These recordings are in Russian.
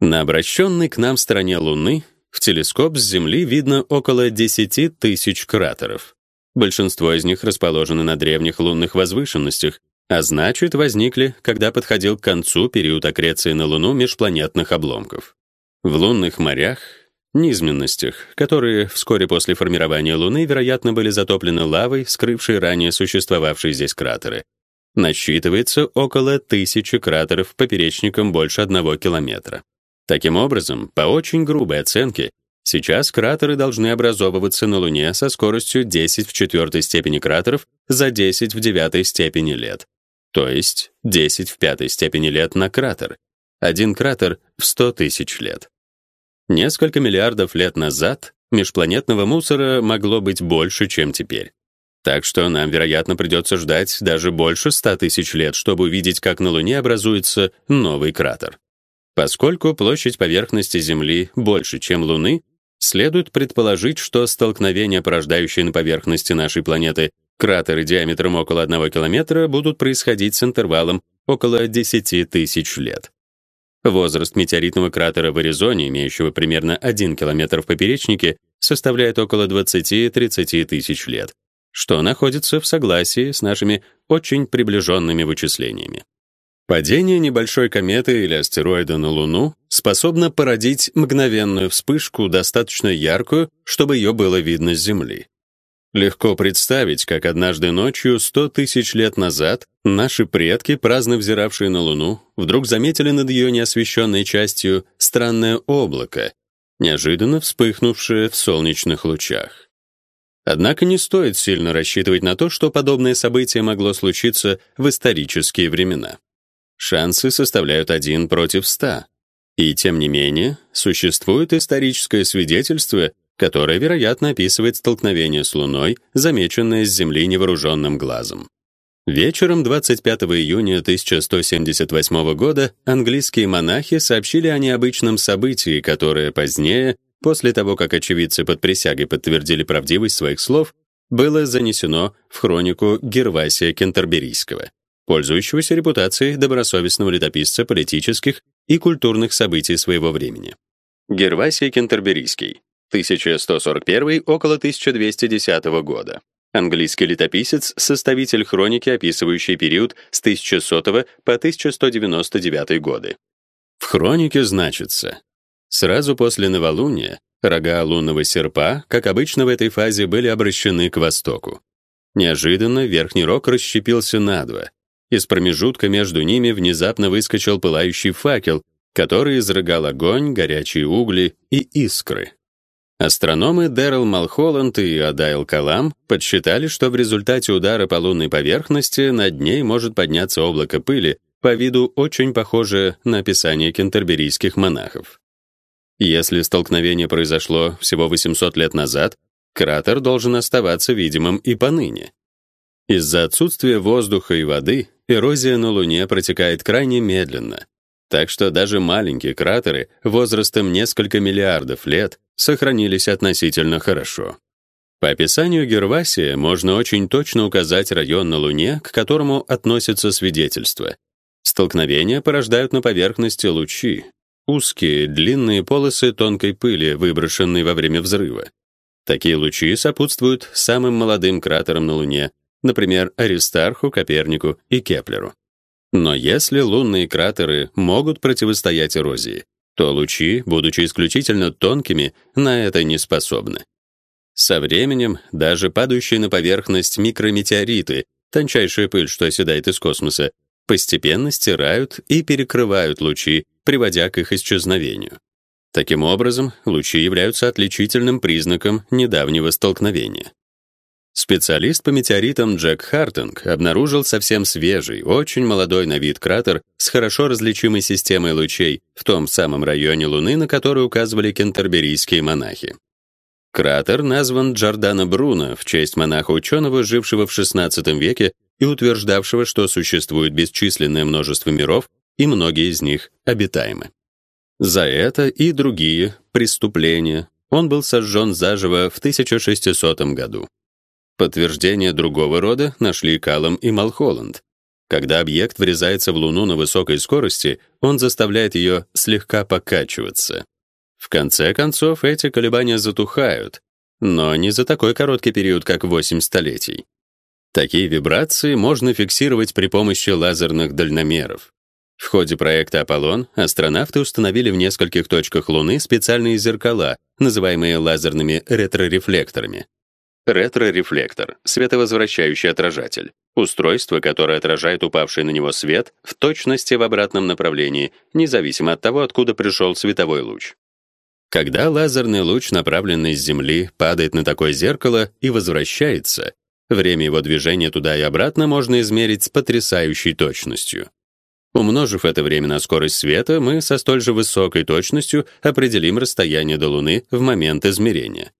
На обращенной к нам стороне Луны в телескоп с Земли видно около 10 тысяч кратеров. Большинство из них расположены на древних лунных возвышенностях, а значит, возникли, когда подходил к концу период аккреции на Луну межпланетных обломков. В лунных морях, низменностях, которые вскоре после формирования Луны, вероятно, были затоплены лавой, скрывшей ранее существовавшие здесь кратеры, насчитывается около тысячи кратеров поперечником больше одного километра. Таким образом, по очень грубой оценке, сейчас кратеры должны образовываться на Луне со скоростью 10 в четвертой степени кратеров за 10 в девятой степени лет, то есть 10 в пятой степени лет на кратер. Один кратер в 100 тысяч лет. Несколько миллиардов лет назад межпланетного мусора могло быть больше, чем теперь. Так что нам, вероятно, придется ждать даже больше 100 тысяч лет, чтобы увидеть, как на Луне образуется новый кратер. Поскольку площадь поверхности Земли больше, чем Луны, следует предположить, что столкновения, порождающие на поверхности нашей планеты кратеры диаметром около 1 километра, будут происходить с интервалом около 10 тысяч лет. Возраст метеоритного кратера в Аризоне, имеющего примерно 1 километр в поперечнике, составляет около 20-30 тысяч лет, что находится в согласии с нашими очень приближенными вычислениями. Падение небольшой кометы или астероида на Луну способно породить мгновенную вспышку, достаточно яркую, чтобы ее было видно с Земли. Легко представить, как однажды ночью 100 тысяч лет назад наши предки, праздно взиравшие на Луну, вдруг заметили над ее неосвещенной частью странное облако, неожиданно вспыхнувшее в солнечных лучах. Однако не стоит сильно рассчитывать на то, что подобное событие могло случиться в исторические времена. Шансы составляют 1 против 100. И тем не менее, существует историческое свидетельство, которое, вероятно, описывает столкновение с Луной, замеченное с Земли невооруженным глазом. Вечером 25 июня 1178 года английские монахи сообщили о необычном событии, которое позднее, после того, как очевидцы под присягой подтвердили правдивость своих слов, было занесено в хронику Гервасия Кентерберийского пользующегося репутацией добросовестного летописца политических и культурных событий своего времени. Гервасий Кентерберийский, 1141 около 1210 года. Английский летописец, составитель хроники, описывающий период с 1100 по 1199 годы. В хронике значится: сразу после новолуния рога лунного серпа, как обычно в этой фазе, были обращены к востоку. Неожиданно верхний рог расщепился надвое, из промежутка между ними внезапно выскочил пылающий факел, который изрыгал огонь, горячие угли и искры. Астрономы Дэрил Малхолланд и Адайл Калам подсчитали, что в результате удара по лунной поверхности над ней может подняться облако пыли, по виду очень похожее на описание кентерберийских монахов. Если столкновение произошло всего 800 лет назад, кратер должен оставаться видимым и поныне. Из-за отсутствия воздуха и воды эрозия на Луне протекает крайне медленно, так что даже маленькие кратеры возрастом несколько миллиардов лет сохранились относительно хорошо. По описанию Гервасия можно очень точно указать район на Луне, к которому относятся свидетельства. Столкновения порождают на поверхности лучи, узкие, длинные полосы тонкой пыли, выброшенные во время взрыва. Такие лучи сопутствуют самым молодым кратерам на Луне, например, Аристарху, Копернику и Кеплеру. Но если лунные кратеры могут противостоять эрозии, то лучи, будучи исключительно тонкими, на это не способны. Со временем даже падающие на поверхность микрометеориты, тончайшая пыль, что оседает из космоса, постепенно стирают и перекрывают лучи, приводя к их исчезновению. Таким образом, лучи являются отличительным признаком недавнего столкновения. Специалист по метеоритам Джек Хартинг обнаружил совсем свежий, очень молодой на вид кратер с хорошо различимой системой лучей в том самом районе Луны, на который указывали кентерберийские монахи. Кратер назван Джордано Бруно в честь монаха-ученого, жившего в XVI веке и утверждавшего, что существует бесчисленное множество миров, и многие из них обитаемы. За это и другие преступления он был сожжен заживо в 1600 году. Подтверждение другого рода нашли Каллам и Малхолланд. Когда объект врезается в Луну на высокой скорости, он заставляет ее слегка покачиваться. В конце концов, эти колебания затухают, но не за такой короткий период, как 8 столетий. Такие вибрации можно фиксировать при помощи лазерных дальномеров. В ходе проекта Аполлон астронавты установили в нескольких точках Луны специальные зеркала, называемые лазерными ретрорефлекторами. Ретрорефлектор — световозвращающий отражатель. Устройство, которое отражает упавший на него свет в точности в обратном направлении, независимо от того, откуда пришел световой луч. Когда лазерный луч, направленный с Земли, падает на такое зеркало и возвращается, время его движения туда и обратно можно измерить с потрясающей точностью. Умножив это время на скорость света, мы со столь же высокой точностью определим расстояние до Луны в момент измерения.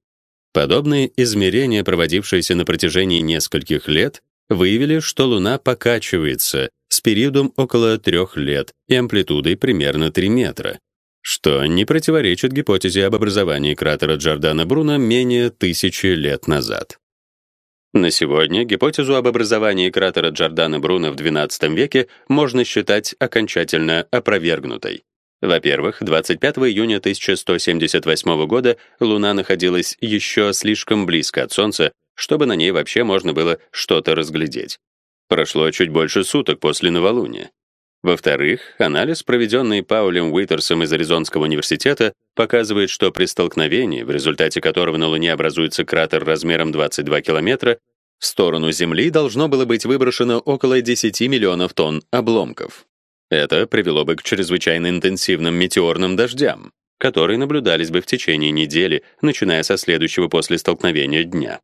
Подобные измерения, проводившиеся на протяжении нескольких лет, выявили, что Луна покачивается с периодом около трех лет и амплитудой примерно 3 метра, что не противоречит гипотезе об образовании кратера Джордана Бруно менее тысячи лет назад. На сегодня гипотезу об образовании кратера Джордана Бруно в XII веке можно считать окончательно опровергнутой. Во-первых, 25 июня 1178 года Луна находилась еще слишком близко от Солнца, чтобы на ней вообще можно было что-то разглядеть. Прошло чуть больше суток после новолуния. Во-вторых, анализ, проведенный Паулем Уитерсом из Аризонского университета, показывает, что при столкновении, в результате которого на Луне образуется кратер размером 22 километра, в сторону Земли должно было быть выброшено около 10 миллионов тонн обломков. Это привело бы к чрезвычайно интенсивным метеорным дождям, которые наблюдались бы в течение недели, начиная со следующего после столкновения дня.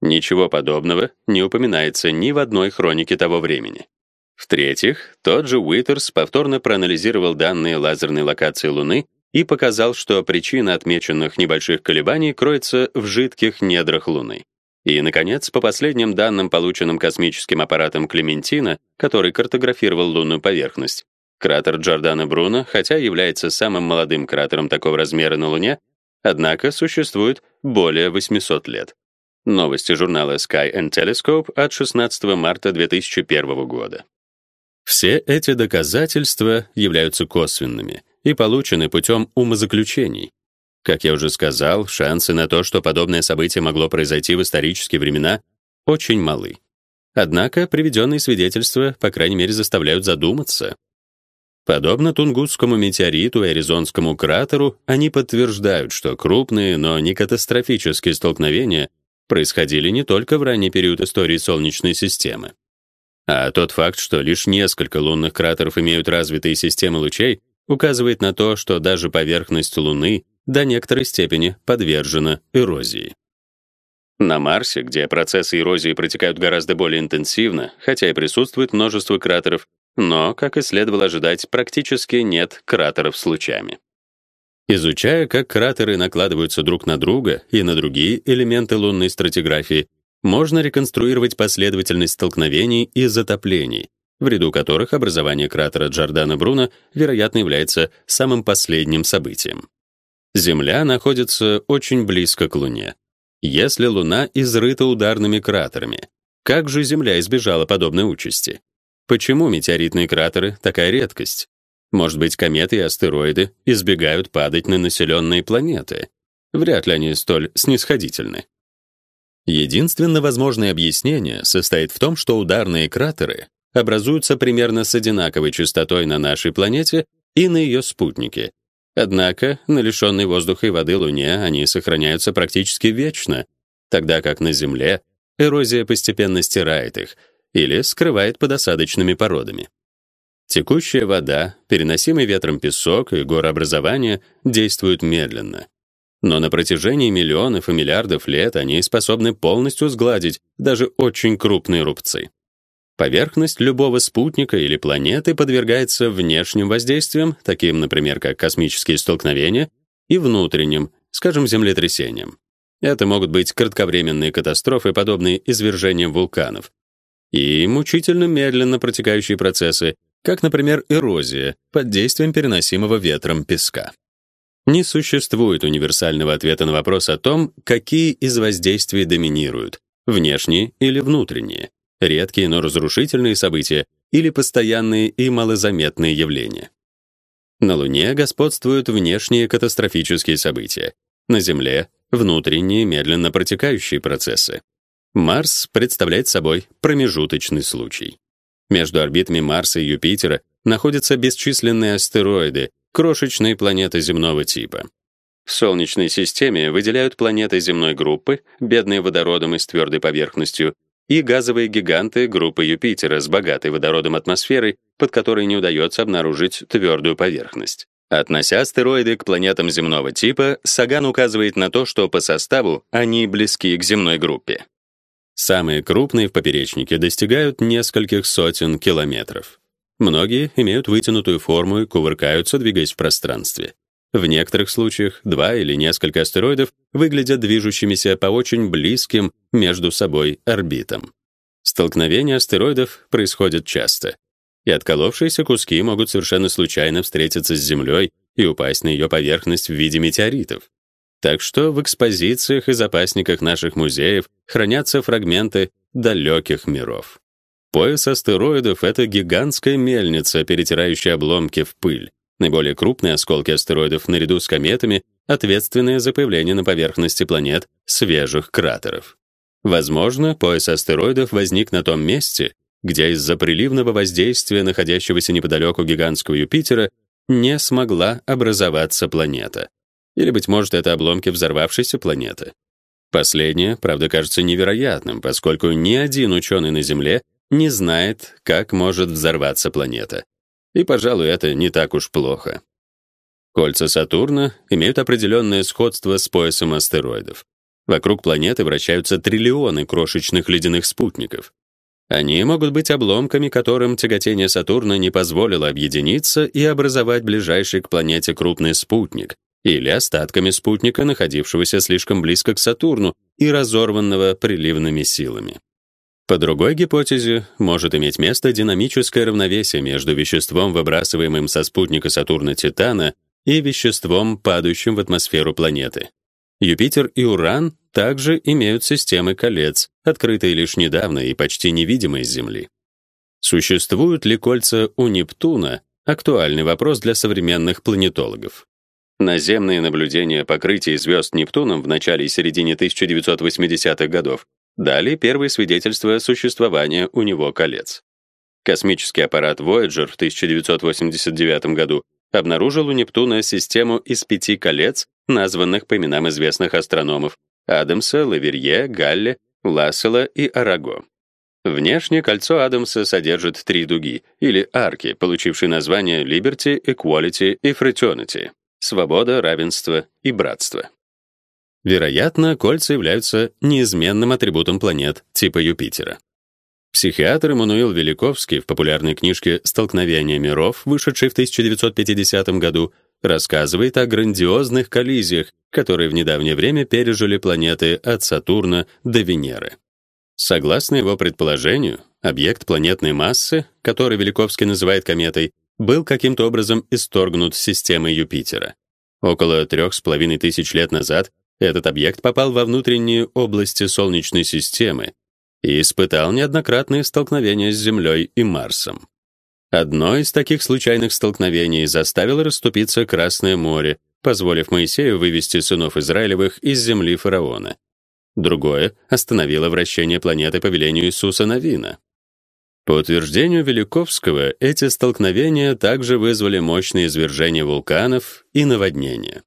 Ничего подобного не упоминается ни в одной хронике того времени. В-третьих, тот же Уитерс повторно проанализировал данные лазерной локации Луны и показал, что причина отмеченных небольших колебаний кроется в жидких недрах Луны. И, наконец, по последним данным, полученным космическим аппаратом Клементина, который картографировал лунную поверхность, кратер Джордана Бруно, хотя является самым молодым кратером такого размера на Луне, однако существует более 800 лет. Новости журнала Sky and Telescope от 16 марта 2001 года. Все эти доказательства являются косвенными и получены путем умозаключений. Как я уже сказал, шансы на то, что подобное событие могло произойти в исторические времена, очень малы. Однако приведенные свидетельства, по крайней мере, заставляют задуматься. Подобно Тунгусскому метеориту и Аризонскому кратеру, они подтверждают, что крупные, но не катастрофические столкновения происходили не только в ранний период истории Солнечной системы. А тот факт, что лишь несколько лунных кратеров имеют развитые системы лучей, указывает на то, что даже поверхность Луны до некоторой степени подвержена эрозии. На Марсе, где процессы эрозии протекают гораздо более интенсивно, хотя и присутствует множество кратеров, но, как и следовало ожидать, практически нет кратеров с лучами. Изучая, как кратеры накладываются друг на друга и на другие элементы лунной стратиграфии, можно реконструировать последовательность столкновений и затоплений, в ряду которых образование кратера Джордана Бруно, вероятно, является самым последним событием. Земля находится очень близко к Луне. Если Луна изрыта ударными кратерами, как же Земля избежала подобной участи? Почему метеоритные кратеры такая редкость? Может быть, кометы и астероиды избегают падать на населенные планеты? Вряд ли они столь снисходительны. Единственно возможное объяснение состоит в том, что ударные кратеры образуются примерно с одинаковой частотой на нашей планете и на ее спутнике. Однако на лишенной воздуха и воды Луне они сохраняются практически вечно, тогда как на Земле эрозия постепенно стирает их или скрывает под осадочными породами. Текущая вода, переносимый ветром песок и горообразование действуют медленно. Но на протяжении миллионов и миллиардов лет они способны полностью сгладить даже очень крупные рубцы. Поверхность любого спутника или планеты подвергается внешним воздействиям, таким, например, как космические столкновения, и внутренним, скажем, землетрясениям. Это могут быть кратковременные катастрофы, подобные извержениям вулканов, и мучительно медленно протекающие процессы, как, например, эрозия под действием переносимого ветром песка. Не существует универсального ответа на вопрос о том, какие из воздействий доминируют: внешние или внутренние, редкие, но разрушительные события или постоянные и малозаметные явления. На Луне господствуют внешние катастрофические события. На Земле внутренние медленно протекающие процессы. Марс представляет собой промежуточный случай. Между орбитами Марса и Юпитера находятся бесчисленные астероиды, крошечные планеты земного типа. В Солнечной системе выделяют планеты земной группы, бедные водородом и с твердой поверхностью, и газовые гиганты группы Юпитера с богатой водородом атмосферой, под которой не удается обнаружить твердую поверхность. Относя астероиды к планетам земного типа, Саган указывает на то, что по составу они близки к земной группе. Самые крупные в поперечнике достигают нескольких сотен километров. Многие имеют вытянутую форму и кувыркаются, двигаясь в пространстве. В некоторых случаях два или несколько астероидов выглядят движущимися по очень близким между собой орбитам. Столкновения астероидов происходят часто, и отколовшиеся куски могут совершенно случайно встретиться с Землей и упасть на ее поверхность в виде метеоритов. Так что в экспозициях и запасниках наших музеев хранятся фрагменты далеких миров. Пояс астероидов — это гигантская мельница, перетирающая обломки в пыль. Наиболее крупные осколки астероидов наряду с кометами ответственные за появление на поверхности планет свежих кратеров. Возможно, пояс астероидов возник на том месте, где из-за приливного воздействия находящегося неподалеку гигантского Юпитера не смогла образоваться планета. Или быть может, это обломки взорвавшейся планеты. Последнее, правда, кажется невероятным, поскольку ни один ученый на Земле не знает, как может взорваться планета. И, пожалуй, это не так уж плохо. Кольца Сатурна имеют определенное сходство с поясом астероидов. Вокруг планеты вращаются триллионы крошечных ледяных спутников. Они могут быть обломками, которым тяготение Сатурна не позволило объединиться и образовать ближайший к планете крупный спутник, или остатками спутника, находившегося слишком близко к Сатурну и разорванного приливными силами. По другой гипотезе, может иметь место динамическое равновесие между веществом, выбрасываемым со спутника Сатурна Титана, и веществом, падающим в атмосферу планеты. Юпитер и Уран также имеют системы колец, открытые лишь недавно и почти невидимые с Земли. Существуют ли кольца у Нептуна? Актуальный вопрос для современных планетологов. Наземные наблюдения покрытия звезд Нептуном в начале и середине 1980-х годов дали первые свидетельства существования у него колец. Космический аппарат Voyager в 1989 году обнаружил у Нептуна систему из пяти колец, названных по именам известных астрономов Адамса, Лаверье, Галле, Лассела и Араго. Внешнее кольцо Адамса содержит три дуги, или арки, получившие названия Liberty, Equality и Fraternity — свобода, равенство и братство. Вероятно, кольца являются неизменным атрибутом планет типа Юпитера. Психиатр Эммануил Великовский в популярной книжке «Столкновение миров», вышедшей в 1950 году, рассказывает о грандиозных коллизиях, которые в недавнее время пережили планеты от Сатурна до Венеры. Согласно его предположению, объект планетной массы, который Великовский называет кометой, был каким-то образом исторгнут с системы Юпитера. Около трех с половиной тысяч лет назад этот объект попал во внутренние области Солнечной системы и испытал неоднократные столкновения с Землей и Марсом. Одно из таких случайных столкновений заставило расступиться Красное море, позволив Моисею вывести сынов Израилевых из земли фараона. Другое остановило вращение планеты по велению Иисуса Навина. По утверждению Великовского, эти столкновения также вызвали мощные извержения вулканов и наводнения.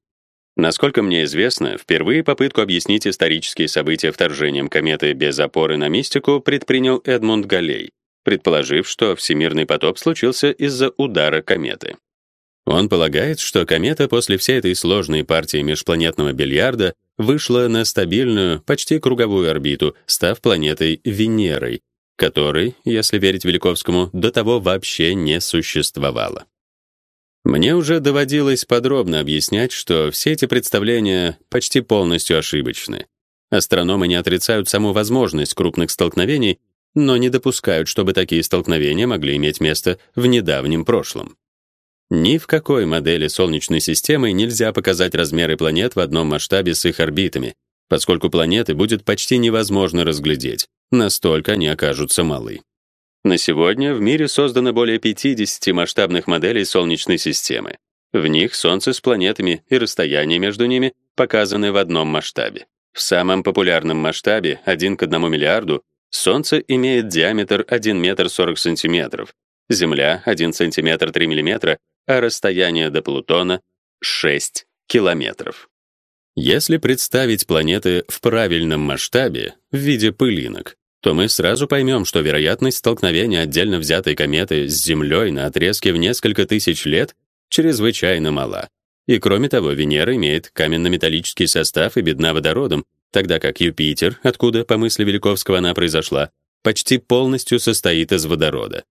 Насколько мне известно, впервые попытку объяснить исторические события вторжением кометы без опоры на мистику предпринял Эдмунд Галлей, предположив, что всемирный потоп случился из-за удара кометы. Он полагает, что комета после всей этой сложной партии межпланетного бильярда вышла на стабильную, почти круговую орбиту, став планетой Венерой, которой, если верить Великовскому, до того вообще не существовало. Мне уже доводилось подробно объяснять, что все эти представления почти полностью ошибочны. Астрономы не отрицают саму возможность крупных столкновений, но не допускают, чтобы такие столкновения могли иметь место в недавнем прошлом. Ни в какой модели Солнечной системы нельзя показать размеры планет в одном масштабе с их орбитами, поскольку планеты будет почти невозможно разглядеть, настолько они окажутся малы. На сегодня в мире создано более 50 масштабных моделей Солнечной системы. В них Солнце с планетами и расстояние между ними показаны в одном масштабе. В самом популярном масштабе 1 к 1 миллиарду Солнце имеет диаметр 1 метр 40 сантиметров, Земля 1 сантиметр 3 миллиметра, а расстояние до Плутона 6 километров. Если представить планеты в правильном масштабе в виде пылинок, то мы сразу поймем, что вероятность столкновения отдельно взятой кометы с Землей на отрезке в несколько тысяч лет чрезвычайно мала. И кроме того, Венера имеет каменно-металлический состав и бедна водородом, тогда как Юпитер, откуда, по мысли Великовского, она произошла, почти полностью состоит из водорода.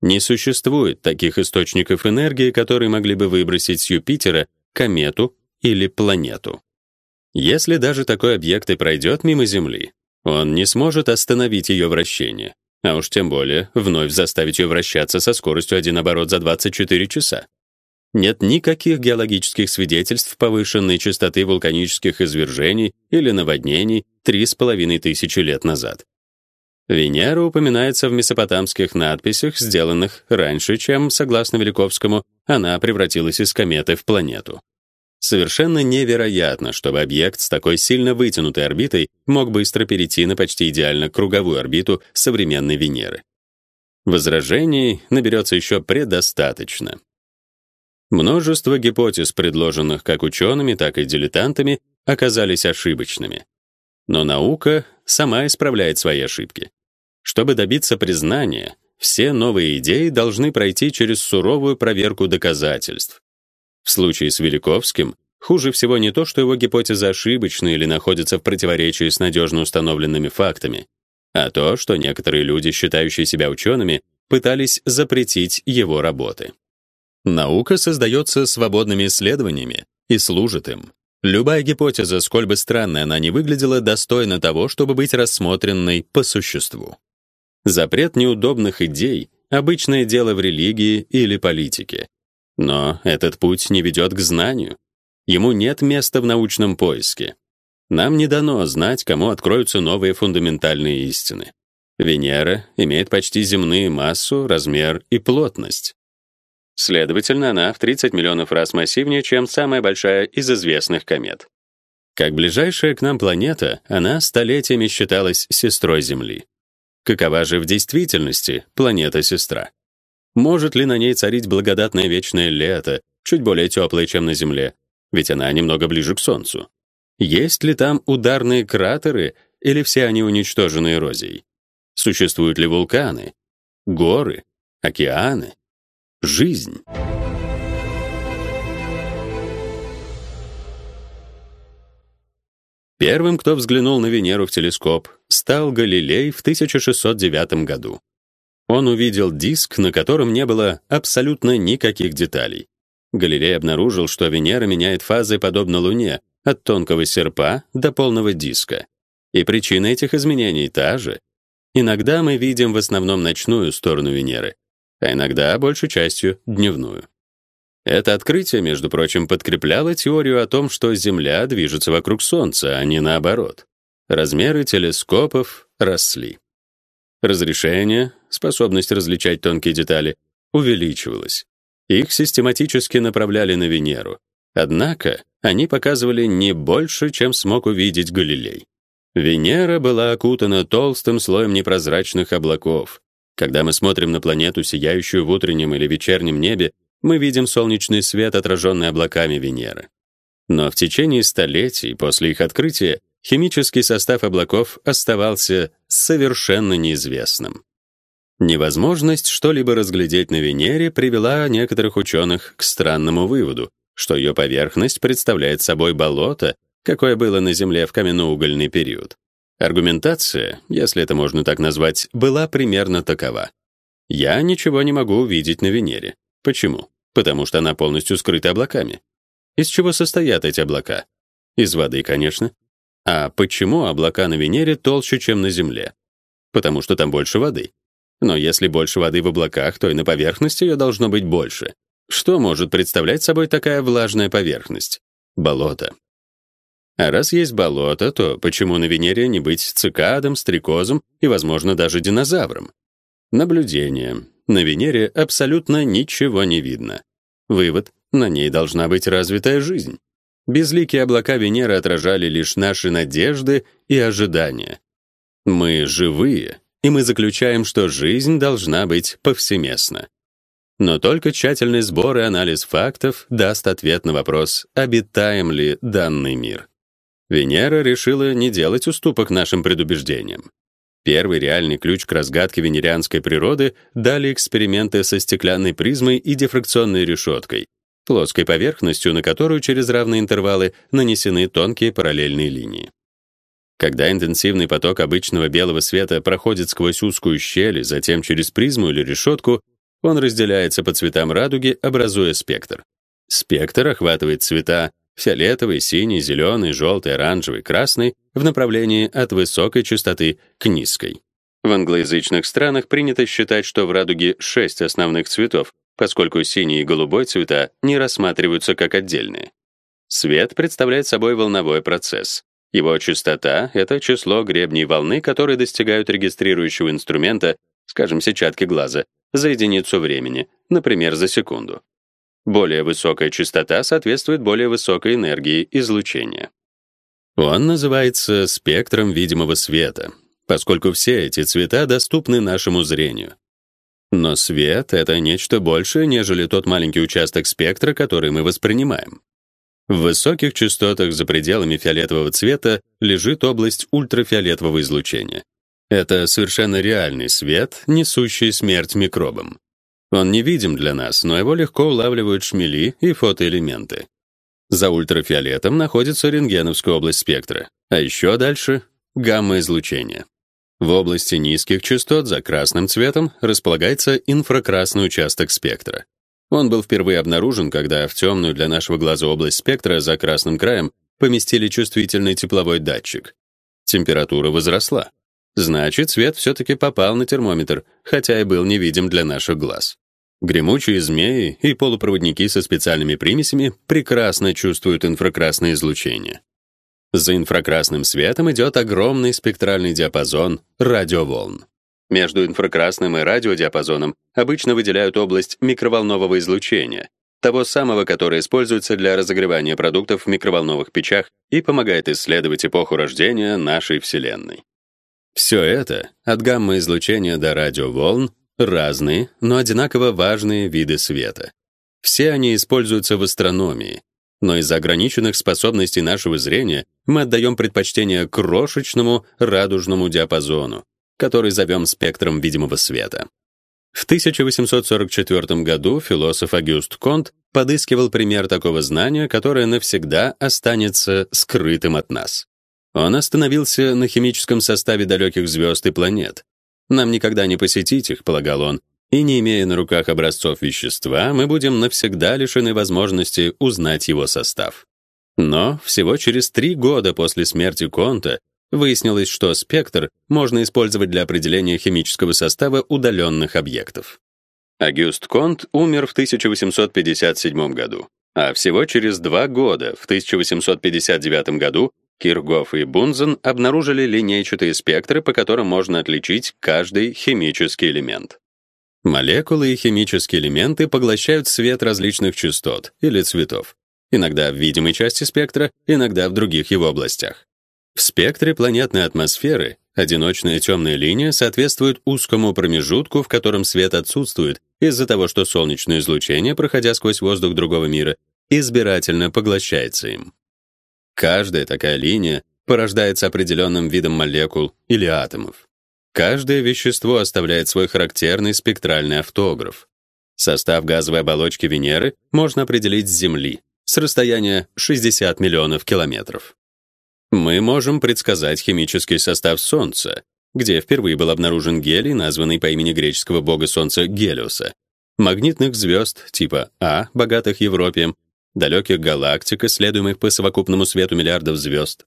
Не существует таких источников энергии, которые могли бы выбросить с Юпитера комету или планету. Если даже такой объект и пройдет мимо Земли, он не сможет остановить ее вращение, а уж тем более вновь заставить ее вращаться со скоростью один оборот за 24 часа. Нет никаких геологических свидетельств повышенной частоты вулканических извержений или наводнений 3,5 тысячи лет назад. Венера упоминается в месопотамских надписях, сделанных раньше, чем, согласно Великовскому, она превратилась из кометы в планету. Совершенно невероятно, чтобы объект с такой сильно вытянутой орбитой мог быстро перейти на почти идеально круговую орбиту современной Венеры. Возражений наберется еще предостаточно. Множество гипотез, предложенных как учеными, так и дилетантами, оказались ошибочными. Но наука сама исправляет свои ошибки. Чтобы добиться признания, все новые идеи должны пройти через суровую проверку доказательств. В случае с Великовским хуже всего не то, что его гипотеза ошибочна или находится в противоречии с надежно установленными фактами, а то, что некоторые люди, считающие себя учеными, пытались запретить его работы. Наука создается свободными исследованиями и служит им. Любая гипотеза, сколь бы странной она ни выглядела, достойна того, чтобы быть рассмотренной по существу. Запрет неудобных идей обычное дело в религии или политике, но этот путь не ведет к знанию. Ему нет места в научном поиске. Нам не дано знать, кому откроются новые фундаментальные истины. Венера имеет почти земную массу, размер и плотность. Следовательно, она в 30 миллионов раз массивнее, чем самая большая из известных комет. Как ближайшая к нам планета, она столетиями считалась сестрой Земли. Какова же в действительности планета-сестра? Может ли на ней царить благодатное вечное лето, чуть более теплое, чем на Земле, ведь она немного ближе к Солнцу? Есть ли там ударные кратеры или все они уничтожены эрозией? Существуют ли вулканы, горы, океаны, жизнь? Первым, кто взглянул на Венеру в телескоп, стал Галилей в 1609 году. Он увидел диск, на котором не было абсолютно никаких деталей. Галилей обнаружил, что Венера меняет фазы подобно Луне, от тонкого серпа до полного диска. И причина этих изменений та же. Иногда мы видим в основном ночную сторону Венеры, а иногда большей частью дневную. Это открытие, между прочим, подкрепляло теорию о том, что Земля движется вокруг Солнца, а не наоборот. Размеры телескопов росли. Разрешение, способность различать тонкие детали, увеличивалось. Их систематически направляли на Венеру. Однако они показывали не больше, чем смог увидеть Галилей. Венера была окутана толстым слоем непрозрачных облаков. Когда мы смотрим на планету, сияющую в утреннем или вечернем небе, мы видим солнечный свет, отраженный облаками Венеры. Но в течение столетий после их открытия химический состав облаков оставался совершенно неизвестным. Невозможность что-либо разглядеть на Венере привела некоторых ученых к странному выводу, что ее поверхность представляет собой болото, какое было на Земле в каменноугольный период. Аргументация, если это можно так назвать, была примерно такова. Я ничего не могу увидеть на Венере. Почему? Потому что она полностью скрыта облаками. Из чего состоят эти облака? Из воды, конечно. А почему облака на Венере толще, чем на Земле? Потому что там больше воды. Но если больше воды в облаках, то и на поверхности ее должно быть больше. Что может представлять собой такая влажная поверхность? Болото. А раз есть болото, то почему на Венере не быть цикадом, стрекозом и, возможно, даже динозавром? Наблюдение. На Венере абсолютно ничего не видно. Вывод: на ней должна быть развитая жизнь. Безликие облака Венеры отражали лишь наши надежды и ожидания. Мы живые, и мы заключаем, что жизнь должна быть повсеместна. Но только тщательный сбор и анализ фактов даст ответ на вопрос, обитаем ли данный мир. Венера решила не делать уступок нашим предубеждениям. Первый реальный ключ к разгадке венерианской природы дали эксперименты со стеклянной призмой и дифракционной решеткой, плоской поверхностью, на которую через равные интервалы нанесены тонкие параллельные линии. Когда интенсивный поток обычного белого света проходит сквозь узкую щель и затем через призму или решетку, он разделяется по цветам радуги, образуя спектр. Спектр охватывает цвета фиолетовый, синий, зеленый, желтый, оранжевый, красный в направлении от высокой частоты к низкой. В англоязычных странах принято считать, что в радуге шесть основных цветов, поскольку синий и голубой цвета не рассматриваются как отдельные. Свет представляет собой волновой процесс. Его частота — это число гребней волны, которые достигают регистрирующего инструмента, скажем, сетчатки глаза, за единицу времени, например, за секунду. Более высокая частота соответствует более высокой энергии излучения. Он называется спектром видимого света, поскольку все эти цвета доступны нашему зрению. Но свет — это нечто большее, нежели тот маленький участок спектра, который мы воспринимаем. В высоких частотах за пределами фиолетового цвета лежит область ультрафиолетового излучения. Это совершенно реальный свет, несущий смерть микробам. Он невидим для нас, но его легко улавливают шмели и фотоэлементы. За ультрафиолетом находится рентгеновская область спектра, а еще дальше — гамма-излучение. В области низких частот за красным цветом располагается инфракрасный участок спектра. Он был впервые обнаружен, когда в темную для нашего глаза область спектра за красным краем поместили чувствительный тепловой датчик. Температура возросла. Значит, свет все-таки попал на термометр, хотя и был невидим для наших глаз. Гремучие змеи и полупроводники со специальными примесями прекрасно чувствуют инфракрасное излучение. За инфракрасным светом идет огромный спектральный диапазон радиоволн. Между инфракрасным и радиодиапазоном обычно выделяют область микроволнового излучения, того самого, которое используется для разогревания продуктов в микроволновых печах и помогает исследовать эпоху рождения нашей Вселенной. Все это, от гамма-излучения до радиоволн, Разные, но одинаково важные виды света. Все они используются в астрономии, но из-за ограниченных способностей нашего зрения мы отдаем предпочтение крошечному радужному диапазону, который зовем спектром видимого света. В 1844 году философ Агюст Конт подыскивал пример такого знания, которое навсегда останется скрытым от нас. Он остановился на химическом составе далеких звезд и планет, нам никогда не посетить их, полагал он, и не имея на руках образцов вещества, мы будем навсегда лишены возможности узнать его состав. Но всего через три года после смерти Конта выяснилось, что спектр можно использовать для определения химического состава удаленных объектов. Агюст Конт умер в 1857 году, а всего через два года, в 1859 году, Киргоф и Бунзен обнаружили линейчатые спектры, по которым можно отличить каждый химический элемент. Молекулы и химические элементы поглощают свет различных частот или цветов, иногда в видимой части спектра, иногда в других его областях. В спектре планетной атмосферы одиночная темная линия соответствует узкому промежутку, в котором свет отсутствует из-за того, что солнечное излучение, проходя сквозь воздух другого мира, избирательно поглощается им. Каждая такая линия порождается определенным видом молекул или атомов. Каждое вещество оставляет свой характерный спектральный автограф. Состав газовой оболочки Венеры можно определить с Земли с расстояния 60 миллионов километров. Мы можем предсказать химический состав Солнца, где впервые был обнаружен гелий, названный по имени греческого бога Солнца Гелиоса, магнитных звезд типа А, богатых Европием, далеких галактик, исследуемых по совокупному свету миллиардов звезд.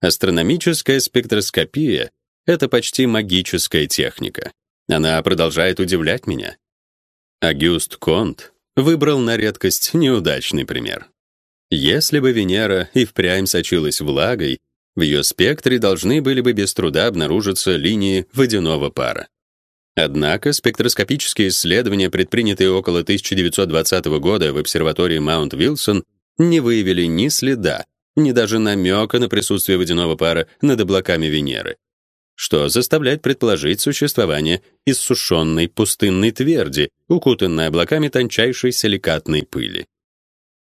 Астрономическая спектроскопия — это почти магическая техника. Она продолжает удивлять меня. Агюст Конт выбрал на редкость неудачный пример. Если бы Венера и впрямь сочилась влагой, в ее спектре должны были бы без труда обнаружиться линии водяного пара. Однако спектроскопические исследования, предпринятые около 1920 года в обсерватории Маунт-Вилсон, не выявили ни следа, ни даже намека на присутствие водяного пара над облаками Венеры, что заставляет предположить существование иссушенной пустынной тверди, укутанной облаками тончайшей силикатной пыли.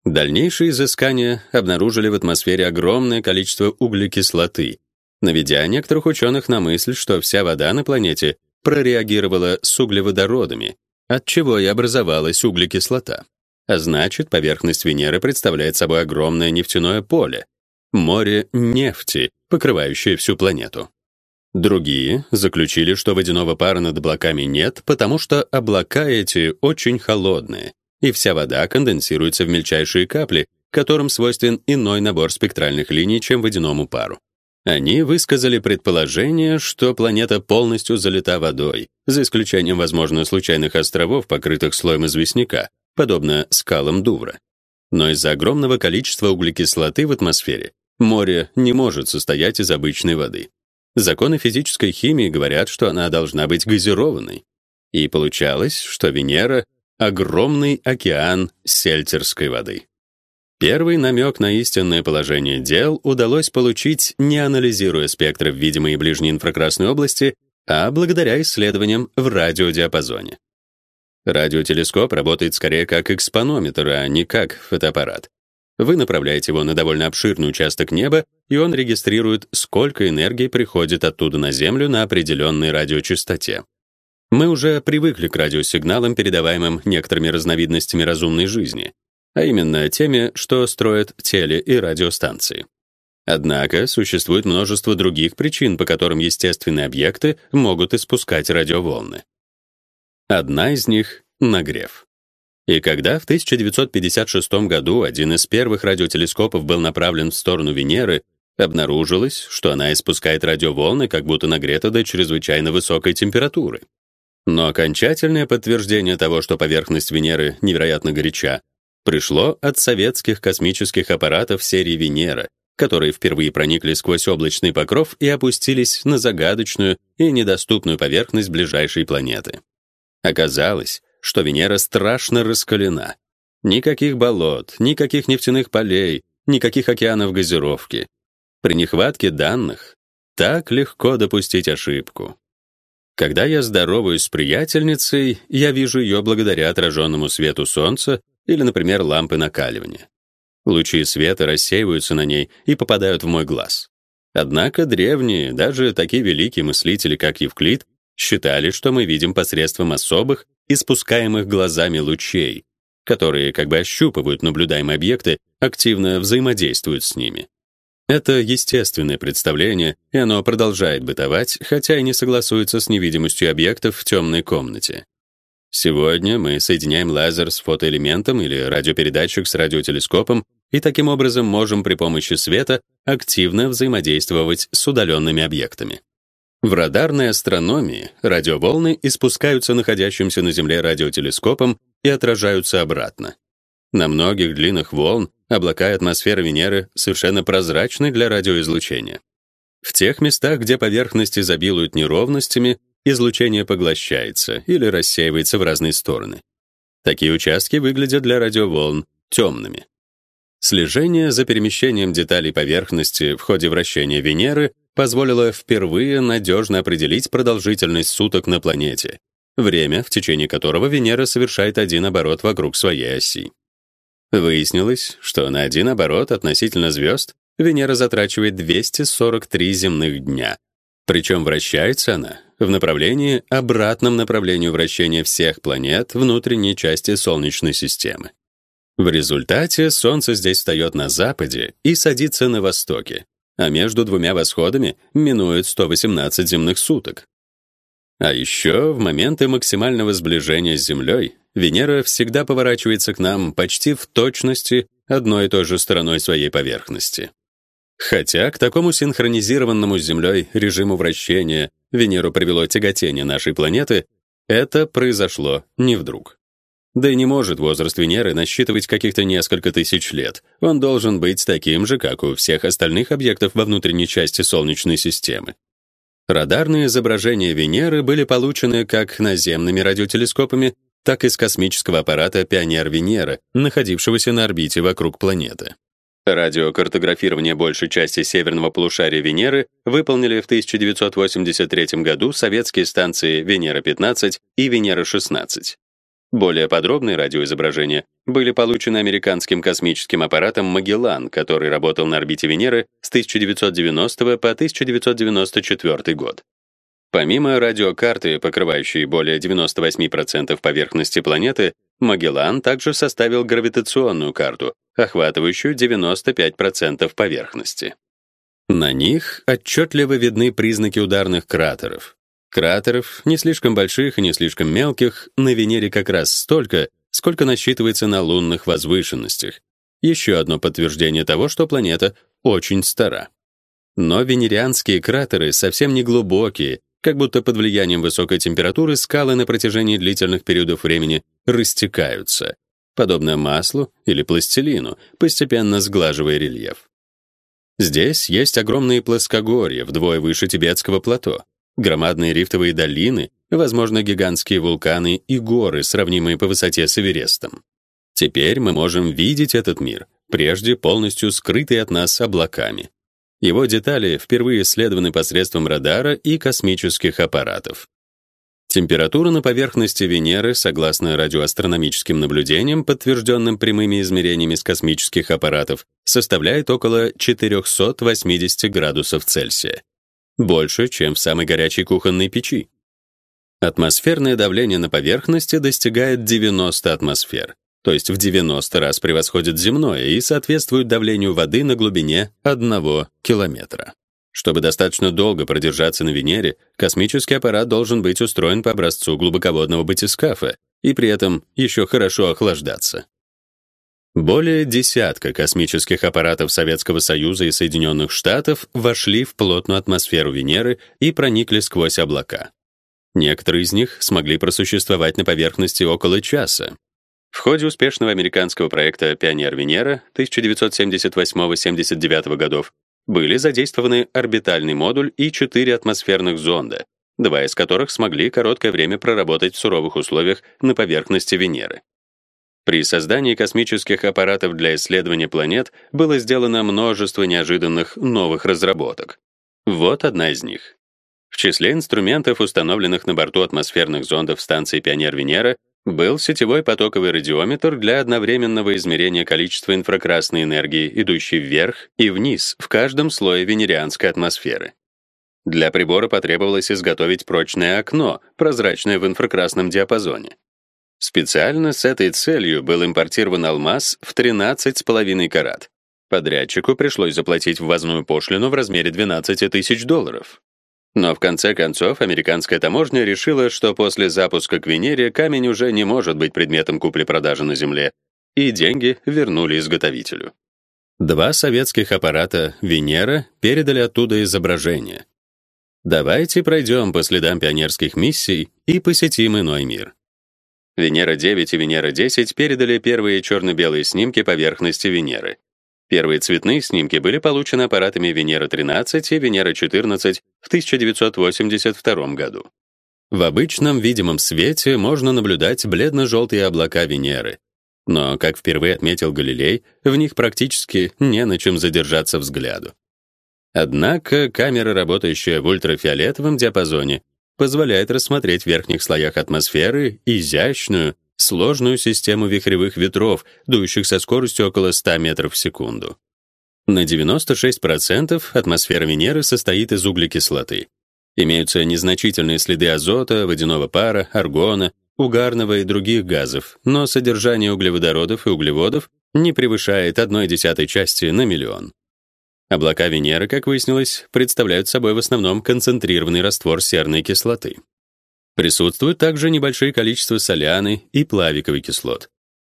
Дальнейшие изыскания обнаружили в атмосфере огромное количество углекислоты, наведя некоторых ученых на мысль, что вся вода на планете прореагировала с углеводородами, отчего и образовалась углекислота. А значит, поверхность Венеры представляет собой огромное нефтяное поле, море нефти, покрывающее всю планету. Другие заключили, что водяного пара над облаками нет, потому что облака эти очень холодные, и вся вода конденсируется в мельчайшие капли, которым свойствен иной набор спектральных линий, чем водяному пару. Они высказали предположение, что планета полностью залита водой, за исключением, возможно, случайных островов, покрытых слоем известняка, подобно скалам Дувра. Но из-за огромного количества углекислоты в атмосфере море не может состоять из обычной воды. Законы физической химии говорят, что она должна быть газированной. И получалось, что Венера огромный океан сельтерской воды. Первый намек на истинное положение дел удалось получить, не анализируя спектры в видимой и ближней инфракрасной области, а благодаря исследованиям в радиодиапазоне. Радиотелескоп работает скорее как экспонометр, а не как фотоаппарат. Вы направляете его на довольно обширный участок неба, и он регистрирует, сколько энергии приходит оттуда на Землю на определенной радиочастоте. Мы уже привыкли к радиосигналам, передаваемым некоторыми разновидностями разумной жизни а именно теми, что строят теле- и радиостанции. Однако существует множество других причин, по которым естественные объекты могут испускать радиоволны. Одна из них нагрев. И когда в 1956 году один из первых радиотелескопов был направлен в сторону Венеры, обнаружилось, что она испускает радиоволны, как будто нагрета до чрезвычайно высокой температуры. Но окончательное подтверждение того, что поверхность Венеры невероятно горяча, пришло от советских космических аппаратов серии Венера, которые впервые проникли сквозь облачный покров и опустились на загадочную и недоступную поверхность ближайшей планеты. Оказалось, что Венера страшно раскалена. Никаких болот, никаких нефтяных полей, никаких океанов газировки. При нехватке данных так легко допустить ошибку. Когда я здороваюсь с приятельницей, я вижу ее благодаря отраженному свету солнца или, например, лампы накаливания. Лучи света рассеиваются на ней и попадают в мой глаз. Однако древние, даже такие великие мыслители, как Евклид, считали, что мы видим посредством особых, испускаемых глазами лучей, которые как бы ощупывают наблюдаемые объекты, активно взаимодействуют с ними. Это естественное представление, и оно продолжает бытовать, хотя и не согласуется с невидимостью объектов в темной комнате. Сегодня мы соединяем лазер с фотоэлементом или радиопередатчик с радиотелескопом и таким образом можем при помощи света активно взаимодействовать с удаленными объектами. В радарной астрономии радиоволны испускаются находящимся на Земле радиотелескопом и отражаются обратно. На многих длинных волн облака и атмосфера Венеры совершенно прозрачны для радиоизлучения. В тех местах, где поверхность изобилует неровностями, излучение поглощается или рассеивается в разные стороны. Такие участки выглядят для радиоволн темными. Слежение за перемещением деталей поверхности в ходе вращения Венеры позволило впервые надежно определить продолжительность суток на планете, время, в течение которого Венера совершает один оборот вокруг своей оси. Выяснилось, что на один оборот относительно звезд Венера затрачивает 243 земных дня, причем вращается она в направлении обратном направлению вращения всех планет внутренней части Солнечной системы. В результате Солнце здесь встает на западе и садится на востоке, а между двумя восходами минует 118 земных суток. А еще в моменты максимального сближения с Землей Венера всегда поворачивается к нам почти в точности одной и той же стороной своей поверхности. Хотя к такому синхронизированному с Землей режиму вращения Венеру привело тяготение нашей планеты, это произошло не вдруг. Да и не может возраст Венеры насчитывать каких-то несколько тысяч лет. Он должен быть таким же, как у всех остальных объектов во внутренней части Солнечной системы. Радарные изображения Венеры были получены как наземными радиотелескопами, так и с космического аппарата Пионер-Венера, находившегося на орбите вокруг планеты. Радиокартографирование большей части северного полушария Венеры выполнили в 1983 году советские станции Венера-15 и Венера-16. Более подробные радиоизображения были получены американским космическим аппаратом Магеллан, который работал на орбите Венеры с 1990 по 1994 год. Помимо радиокарты, покрывающей более 98% поверхности планеты, Магеллан также составил гравитационную карту, охватывающую 95% поверхности. На них отчетливо видны признаки ударных кратеров. Кратеров, не слишком больших и не слишком мелких, на Венере как раз столько, сколько насчитывается на лунных возвышенностях. Еще одно подтверждение того, что планета очень стара. Но венерианские кратеры совсем не глубокие, как будто под влиянием высокой температуры скалы на протяжении длительных периодов времени растекаются, подобно маслу или пластилину, постепенно сглаживая рельеф. Здесь есть огромные плоскогорья вдвое выше тибетского плато, громадные рифтовые долины, возможно, гигантские вулканы и горы, сравнимые по высоте с Эверестом. Теперь мы можем видеть этот мир, прежде полностью скрытый от нас облаками. Его детали впервые исследованы посредством радара и космических аппаратов. Температура на поверхности Венеры, согласно радиоастрономическим наблюдениям, подтвержденным прямыми измерениями с космических аппаратов, составляет около 480 градусов Цельсия. Больше, чем в самой горячей кухонной печи. Атмосферное давление на поверхности достигает 90 атмосфер, то есть в 90 раз превосходит земное и соответствует давлению воды на глубине 1 километра. Чтобы достаточно долго продержаться на Венере, космический аппарат должен быть устроен по образцу глубоководного батискафа и при этом еще хорошо охлаждаться. Более десятка космических аппаратов Советского Союза и Соединенных Штатов вошли в плотную атмосферу Венеры и проникли сквозь облака. Некоторые из них смогли просуществовать на поверхности около часа. В ходе успешного американского проекта Пионер Венера 1978-79 годов были задействованы орбитальный модуль и четыре атмосферных зонда, два из которых смогли короткое время проработать в суровых условиях на поверхности Венеры. При создании космических аппаратов для исследования планет было сделано множество неожиданных новых разработок. Вот одна из них. В числе инструментов, установленных на борту атмосферных зондов станции Пионер-Венера, был сетевой потоковый радиометр для одновременного измерения количества инфракрасной энергии, идущей вверх и вниз в каждом слое венерианской атмосферы. Для прибора потребовалось изготовить прочное окно, прозрачное в инфракрасном диапазоне. Специально с этой целью был импортирован алмаз в 13,5 карат. Подрядчику пришлось заплатить ввозную пошлину в размере 12 тысяч долларов. Но в конце концов американская таможня решила, что после запуска к Венере камень уже не может быть предметом купли-продажи на Земле, и деньги вернули изготовителю. Два советских аппарата «Венера» передали оттуда изображение. Давайте пройдем по следам пионерских миссий и посетим иной мир. Венера-9 и Венера-10 передали первые черно-белые снимки поверхности Венеры. Первые цветные снимки были получены аппаратами Венера-13 и Венера-14 в 1982 году. В обычном видимом свете можно наблюдать бледно-желтые облака Венеры. Но, как впервые отметил Галилей, в них практически не на чем задержаться взгляду. Однако камера, работающая в ультрафиолетовом диапазоне, позволяет рассмотреть в верхних слоях атмосферы изящную, сложную систему вихревых ветров, дующих со скоростью около 100 метров в секунду. На 96% атмосфера Венеры состоит из углекислоты. Имеются незначительные следы азота, водяного пара, аргона, угарного и других газов, но содержание углеводородов и углеводов не превышает 1/10 части на миллион. Облака Венеры, как выяснилось, представляют собой в основном концентрированный раствор серной кислоты. Присутствует также небольшое количество соляны и плавиковой кислот.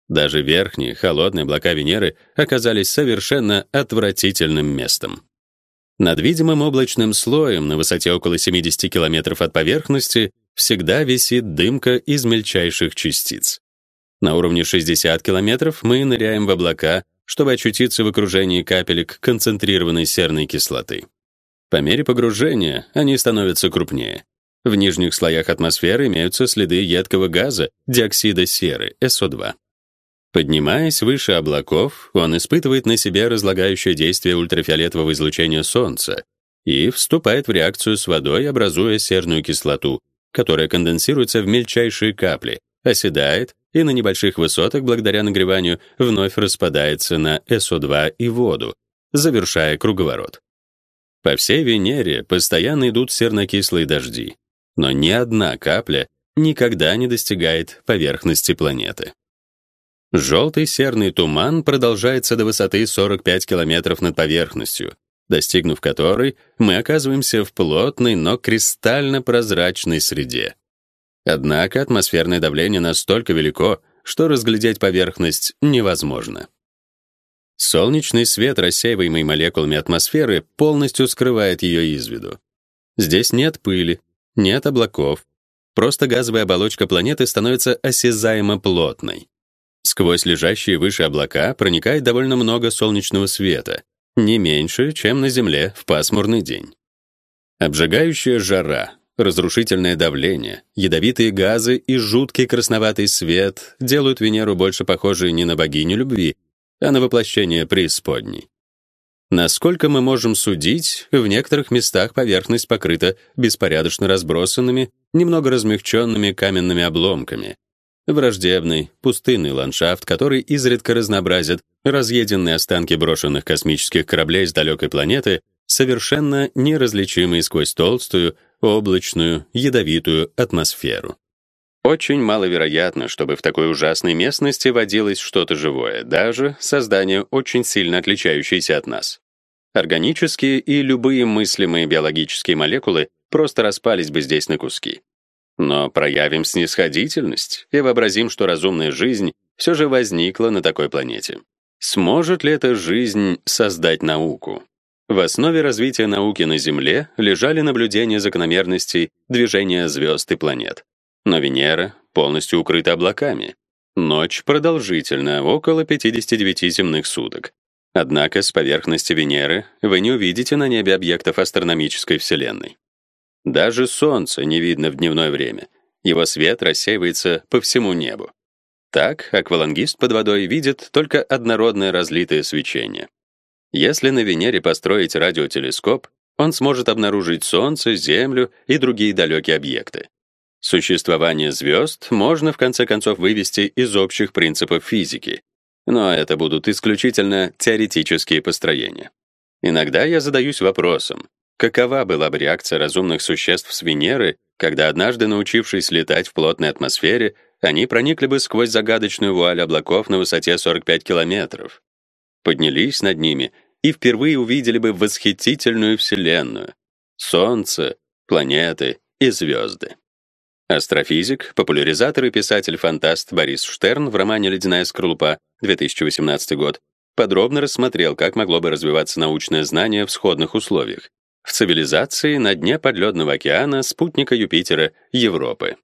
Даже верхние, холодные облака Венеры оказались совершенно отвратительным местом. Над видимым облачным слоем на высоте около 70 километров от поверхности всегда висит дымка из мельчайших частиц. На уровне 60 километров мы ныряем в облака, чтобы очутиться в окружении капелек концентрированной серной кислоты. По мере погружения они становятся крупнее. В нижних слоях атмосферы имеются следы едкого газа, диоксида серы, СО2. Поднимаясь выше облаков, он испытывает на себе разлагающее действие ультрафиолетового излучения Солнца и вступает в реакцию с водой, образуя серную кислоту, которая конденсируется в мельчайшие капли, оседает и на небольших высотах благодаря нагреванию вновь распадается на СО2 и воду, завершая круговорот. По всей Венере постоянно идут сернокислые дожди, но ни одна капля никогда не достигает поверхности планеты. Желтый серный туман продолжается до высоты 45 километров над поверхностью, достигнув которой мы оказываемся в плотной, но кристально прозрачной среде. Однако атмосферное давление настолько велико, что разглядеть поверхность невозможно. Солнечный свет, рассеиваемый молекулами атмосферы, полностью скрывает ее из виду. Здесь нет пыли, нет облаков. Просто газовая оболочка планеты становится осязаемо плотной. Сквозь лежащие выше облака проникает довольно много солнечного света, не меньше, чем на Земле в пасмурный день. Обжигающая жара, Разрушительное давление, ядовитые газы и жуткий красноватый свет делают Венеру больше похожей не на богиню любви, а на воплощение преисподней. Насколько мы можем судить, в некоторых местах поверхность покрыта беспорядочно разбросанными, немного размягченными каменными обломками. Враждебный, пустынный ландшафт, который изредка разнообразит разъеденные останки брошенных космических кораблей с далекой планеты, совершенно неразличимые сквозь толстую, облачную, ядовитую атмосферу. Очень маловероятно, чтобы в такой ужасной местности водилось что-то живое, даже создание очень сильно отличающееся от нас. Органические и любые мыслимые биологические молекулы просто распались бы здесь на куски. Но проявим снисходительность и вообразим, что разумная жизнь все же возникла на такой планете. Сможет ли эта жизнь создать науку? В основе развития науки на Земле лежали наблюдения закономерностей движения звезд и планет. Но Венера полностью укрыта облаками. Ночь продолжительна, около 59 земных суток. Однако с поверхности Венеры вы не увидите на небе объектов астрономической Вселенной. Даже Солнце не видно в дневное время. Его свет рассеивается по всему небу. Так аквалангист под водой видит только однородное разлитое свечение. Если на Венере построить радиотелескоп, он сможет обнаружить Солнце, Землю и другие далекие объекты. Существование звезд можно в конце концов вывести из общих принципов физики, но это будут исключительно теоретические построения. Иногда я задаюсь вопросом, какова была бы реакция разумных существ с Венеры, когда однажды научившись летать в плотной атмосфере, они проникли бы сквозь загадочную вуаль облаков на высоте 45 километров поднялись над ними и впервые увидели бы восхитительную Вселенную — Солнце, планеты и звезды. Астрофизик, популяризатор и писатель-фантаст Борис Штерн в романе «Ледяная скорлупа» 2018 год подробно рассмотрел, как могло бы развиваться научное знание в сходных условиях в цивилизации на дне подледного океана спутника Юпитера Европы.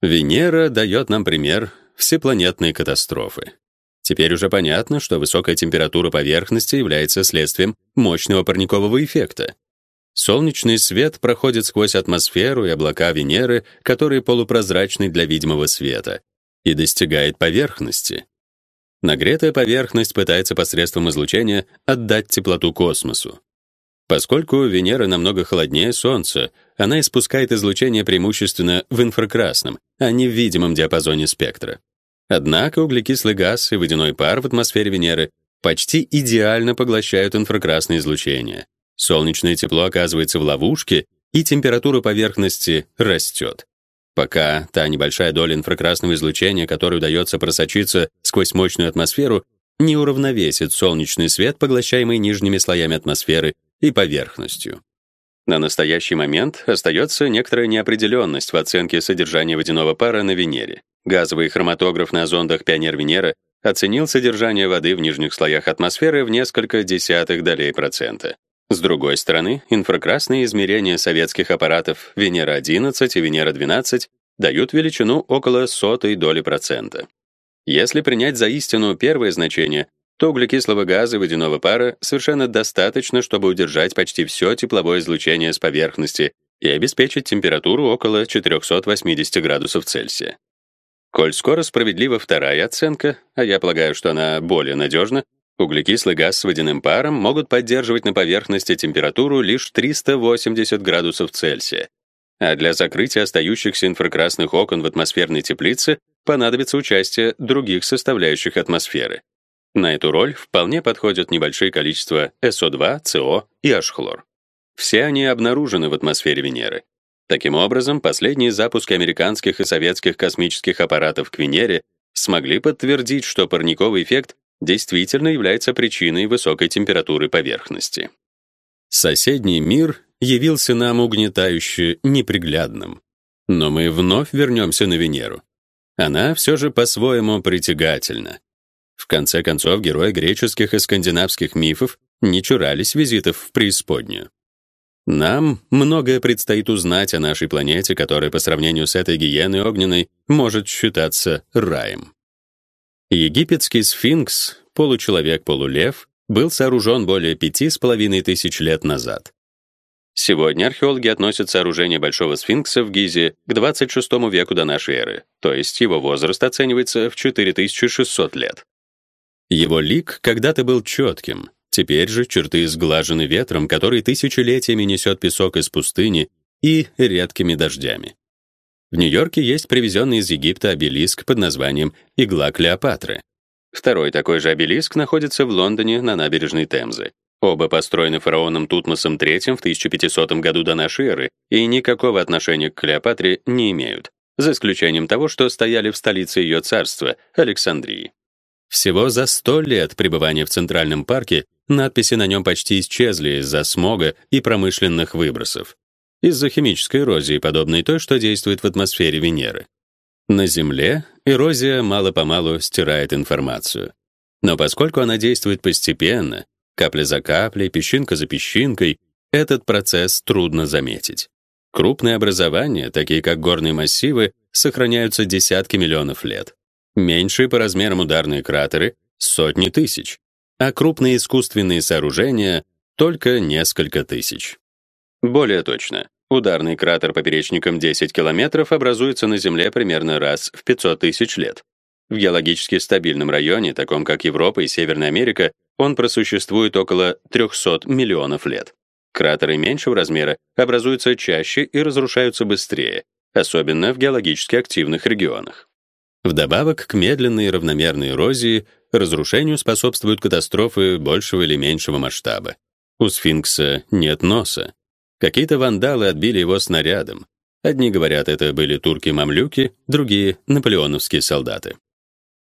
Венера дает нам пример всепланетной катастрофы. Теперь уже понятно, что высокая температура поверхности является следствием мощного парникового эффекта. Солнечный свет проходит сквозь атмосферу и облака Венеры, которые полупрозрачны для видимого света, и достигает поверхности. Нагретая поверхность пытается посредством излучения отдать теплоту космосу. Поскольку Венера намного холоднее Солнца, она испускает излучение преимущественно в инфракрасном, а не в видимом диапазоне спектра. Однако углекислый газ и водяной пар в атмосфере Венеры почти идеально поглощают инфракрасное излучение. Солнечное тепло оказывается в ловушке, и температура поверхности растет. Пока та небольшая доля инфракрасного излучения, которой удается просочиться сквозь мощную атмосферу, не уравновесит солнечный свет, поглощаемый нижними слоями атмосферы и поверхностью. На настоящий момент остается некоторая неопределенность в оценке содержания водяного пара на Венере. Газовый хроматограф на зондах Пионер-Венера оценил содержание воды в нижних слоях атмосферы в несколько десятых долей процента. С другой стороны, инфракрасные измерения советских аппаратов Венера-11 и Венера-12 дают величину около сотой доли процента. Если принять за истину первое значение, то углекислого газа и водяного пара совершенно достаточно, чтобы удержать почти все тепловое излучение с поверхности и обеспечить температуру около 480 градусов Цельсия. Коль скоро справедлива вторая оценка, а я полагаю, что она более надежна, углекислый газ с водяным паром могут поддерживать на поверхности температуру лишь 380 градусов Цельсия, а для закрытия остающихся инфракрасных окон в атмосферной теплице понадобится участие других составляющих атмосферы. На эту роль вполне подходят небольшие количества СО2, СО и H-хлор. Все они обнаружены в атмосфере Венеры. Таким образом, последние запуски американских и советских космических аппаратов к Венере смогли подтвердить, что парниковый эффект действительно является причиной высокой температуры поверхности. Соседний мир явился нам угнетающе неприглядным. Но мы вновь вернемся на Венеру. Она все же по-своему притягательна. В конце концов, герои греческих и скандинавских мифов не чурались визитов в преисподнюю. Нам многое предстоит узнать о нашей планете, которая по сравнению с этой гиеной огненной может считаться раем. Египетский сфинкс, получеловек-полулев, был сооружен более пяти с половиной тысяч лет назад. Сегодня археологи относят сооружение Большого сфинкса в Гизе к 26 веку до нашей эры, то есть его возраст оценивается в 4600 лет. Его лик когда-то был четким, теперь же черты сглажены ветром, который тысячелетиями несет песок из пустыни и редкими дождями. В Нью-Йорке есть привезенный из Египта обелиск под названием Игла Клеопатры. Второй такой же обелиск находится в Лондоне на набережной Темзы. Оба построены фараоном Тутмосом III в 1500 году до нашей эры и никакого отношения к Клеопатре не имеют, за исключением того, что стояли в столице ее царства, Александрии. Всего за 100 лет пребывания в Центральном парке надписи на нем почти исчезли из-за смога и промышленных выбросов из-за химической эрозии, подобной той, что действует в атмосфере Венеры. На Земле эрозия мало-помалу стирает информацию. Но поскольку она действует постепенно, капля за каплей, песчинка за песчинкой, этот процесс трудно заметить. Крупные образования, такие как горные массивы, сохраняются десятки миллионов лет. Меньшие по размерам ударные кратеры — сотни тысяч, а крупные искусственные сооружения — только несколько тысяч. Более точно, ударный кратер поперечником 10 километров образуется на Земле примерно раз в 500 тысяч лет. В геологически стабильном районе, таком как Европа и Северная Америка, он просуществует около 300 миллионов лет. Кратеры меньшего размера образуются чаще и разрушаются быстрее, особенно в геологически активных регионах. Вдобавок к медленной и равномерной эрозии, разрушению способствуют катастрофы большего или меньшего масштаба. У сфинкса нет носа, Какие-то вандалы отбили его снарядом. Одни говорят, это были турки-мамлюки, другие — наполеоновские солдаты.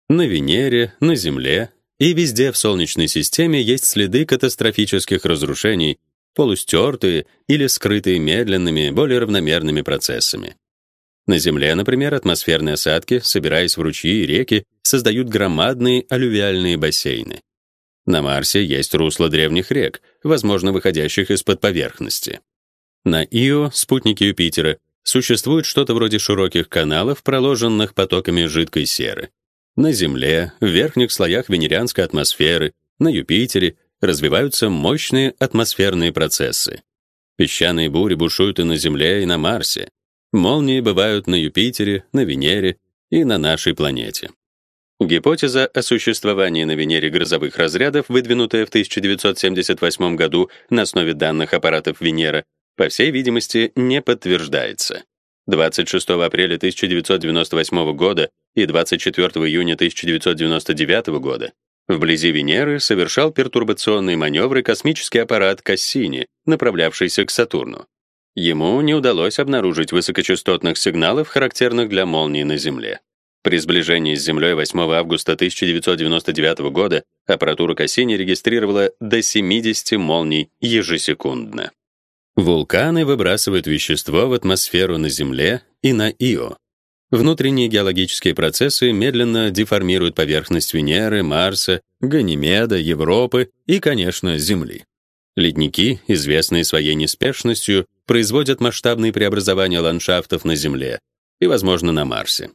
На Венере, на Земле и везде в Солнечной системе есть следы катастрофических разрушений, полустертые или скрытые медленными, более равномерными процессами. На Земле, например, атмосферные осадки, собираясь в ручьи и реки, создают громадные алювиальные бассейны. На Марсе есть русла древних рек, возможно, выходящих из-под поверхности. На Ио, спутнике Юпитера, существует что-то вроде широких каналов, проложенных потоками жидкой серы. На Земле, в верхних слоях венерианской атмосферы, на Юпитере развиваются мощные атмосферные процессы. Песчаные бури бушуют и на Земле, и на Марсе. Молнии бывают на Юпитере, на Венере и на нашей планете. Гипотеза о существовании на Венере грозовых разрядов, выдвинутая в 1978 году на основе данных аппаратов Венера, по всей видимости, не подтверждается. 26 апреля 1998 года и 24 июня 1999 года вблизи Венеры совершал пертурбационные маневры космический аппарат Кассини, направлявшийся к Сатурну. Ему не удалось обнаружить высокочастотных сигналов, характерных для молний на Земле. При сближении с Землей 8 августа 1999 года аппаратура Кассини регистрировала до 70 молний ежесекундно. Вулканы выбрасывают вещество в атмосферу на Земле и на Ио. Внутренние геологические процессы медленно деформируют поверхность Венеры, Марса, Ганимеда, Европы и, конечно, Земли. Ледники, известные своей неспешностью, производят масштабные преобразования ландшафтов на Земле и, возможно, на Марсе.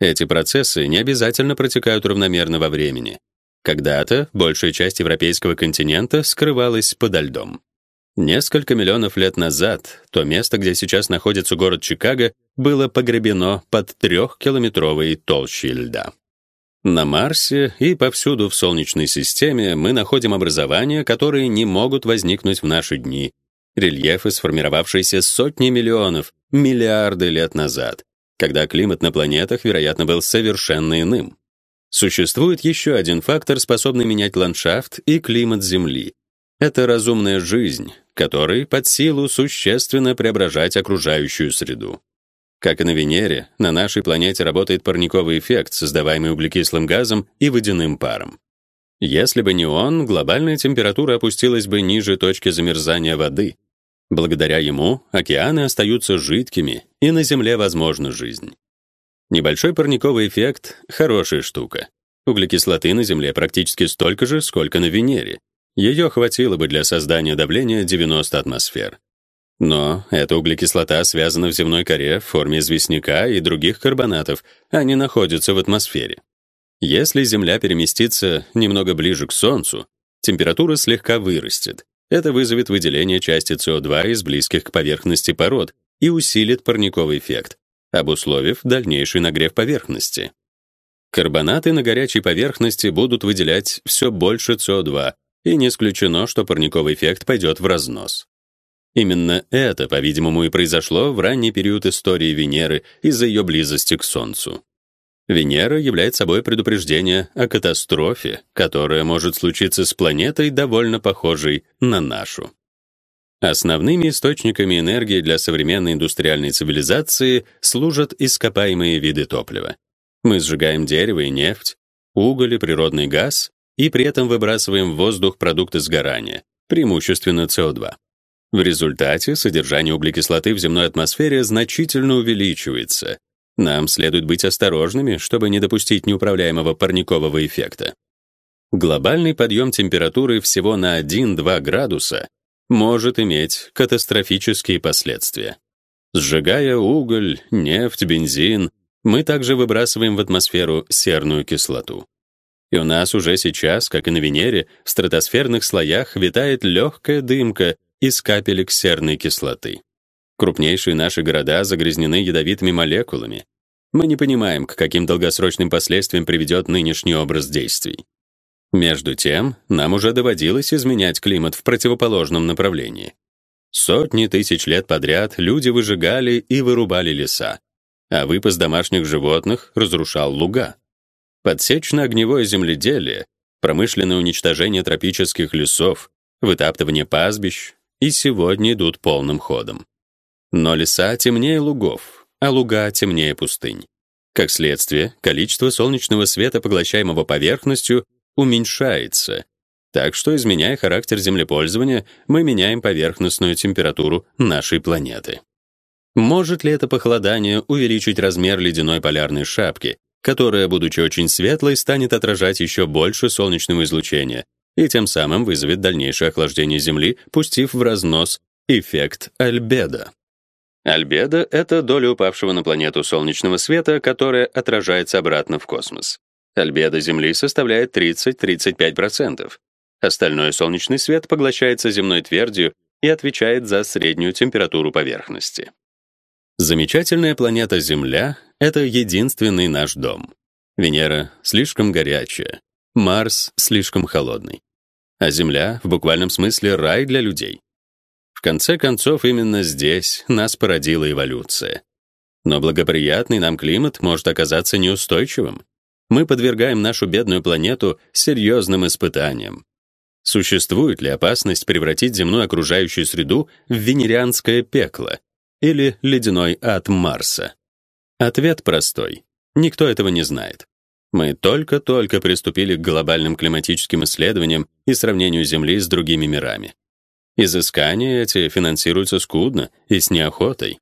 Эти процессы не обязательно протекают равномерно во времени. Когда-то большая часть европейского континента скрывалась подо льдом. Несколько миллионов лет назад то место, где сейчас находится город Чикаго, было погребено под трехкилометровой толщей льда. На Марсе и повсюду в Солнечной системе мы находим образования, которые не могут возникнуть в наши дни. Рельефы, сформировавшиеся сотни миллионов, миллиарды лет назад, когда климат на планетах, вероятно, был совершенно иным. Существует еще один фактор, способный менять ландшафт и климат Земли. Это разумная жизнь, которой под силу существенно преображать окружающую среду. Как и на Венере, на нашей планете работает парниковый эффект, создаваемый углекислым газом и водяным паром. Если бы не он, глобальная температура опустилась бы ниже точки замерзания воды. Благодаря ему океаны остаются жидкими, и на Земле возможна жизнь. Небольшой парниковый эффект хорошая штука. Углекислоты на Земле практически столько же, сколько на Венере, ее хватило бы для создания давления 90 атмосфер. Но эта углекислота связана в земной коре в форме известняка и других карбонатов, а не находится в атмосфере. Если Земля переместится немного ближе к Солнцу, температура слегка вырастет. Это вызовет выделение части СО2 из близких к поверхности пород и усилит парниковый эффект, обусловив дальнейший нагрев поверхности. Карбонаты на горячей поверхности будут выделять все больше СО2, и не исключено, что парниковый эффект пойдет в разнос. Именно это, по-видимому, и произошло в ранний период истории Венеры из-за ее близости к Солнцу. Венера является собой предупреждение о катастрофе, которая может случиться с планетой, довольно похожей на нашу. Основными источниками энергии для современной индустриальной цивилизации служат ископаемые виды топлива. Мы сжигаем дерево и нефть, уголь и природный газ, и при этом выбрасываем в воздух продукты сгорания, преимущественно СО2. В результате содержание углекислоты в земной атмосфере значительно увеличивается. Нам следует быть осторожными, чтобы не допустить неуправляемого парникового эффекта. Глобальный подъем температуры всего на 1-2 градуса может иметь катастрофические последствия. Сжигая уголь, нефть, бензин, мы также выбрасываем в атмосферу серную кислоту. И у нас уже сейчас, как и на Венере, в стратосферных слоях витает легкая дымка из капелек серной кислоты. Крупнейшие наши города загрязнены ядовитыми молекулами. Мы не понимаем, к каким долгосрочным последствиям приведет нынешний образ действий. Между тем, нам уже доводилось изменять климат в противоположном направлении. Сотни тысяч лет подряд люди выжигали и вырубали леса, а выпас домашних животных разрушал луга. Подсечно-огневое земледелие, промышленное уничтожение тропических лесов, вытаптывание пастбищ и сегодня идут полным ходом. Но леса темнее лугов, а луга темнее пустынь. Как следствие, количество солнечного света, поглощаемого поверхностью, уменьшается. Так что, изменяя характер землепользования, мы меняем поверхностную температуру нашей планеты. Может ли это похолодание увеличить размер ледяной полярной шапки, которая, будучи очень светлой, станет отражать еще больше солнечного излучения и тем самым вызовет дальнейшее охлаждение Земли, пустив в разнос эффект альбедо. Альбедо — это доля упавшего на планету солнечного света, которая отражается обратно в космос. Альбедо Земли составляет 30-35%. Остальной солнечный свет поглощается земной твердью и отвечает за среднюю температуру поверхности. Замечательная планета Земля — это единственный наш дом. Венера слишком горячая, Марс слишком холодный. А Земля в буквальном смысле рай для людей. В конце концов, именно здесь нас породила эволюция. Но благоприятный нам климат может оказаться неустойчивым. Мы подвергаем нашу бедную планету серьезным испытаниям. Существует ли опасность превратить земную окружающую среду в венерианское пекло, или ледяной ад Марса? Ответ простой. Никто этого не знает. Мы только-только приступили к глобальным климатическим исследованиям и сравнению Земли с другими мирами. Изыскания эти финансируются скудно и с неохотой.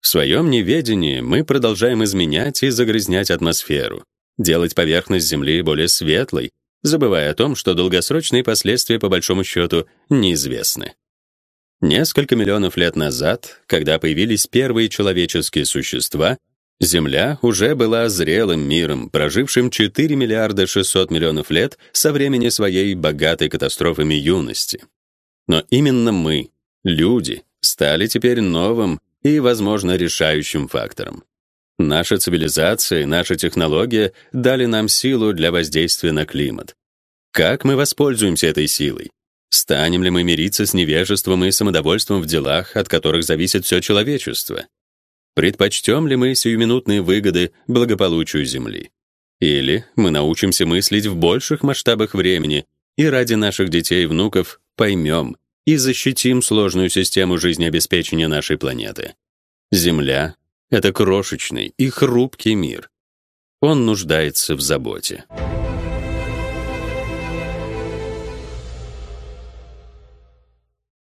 В своем неведении мы продолжаем изменять и загрязнять атмосферу, делать поверхность Земли более светлой, забывая о том, что долгосрочные последствия по большому счету неизвестны. Несколько миллионов лет назад, когда появились первые человеческие существа, Земля уже была зрелым миром, прожившим 4 миллиарда 600 миллионов лет со времени своей богатой катастрофами юности. Но именно мы, люди, стали теперь новым и, возможно, решающим фактором. Наша цивилизация и наша технология дали нам силу для воздействия на климат. Как мы воспользуемся этой силой? Станем ли мы мириться с невежеством и самодовольством в делах, от которых зависит все человечество? Предпочтем ли мы сиюминутные выгоды благополучию Земли? Или мы научимся мыслить в больших масштабах времени и ради наших детей и внуков поймем и защитим сложную систему жизнеобеспечения нашей планеты? Земля — это крошечный и хрупкий мир. Он нуждается в заботе.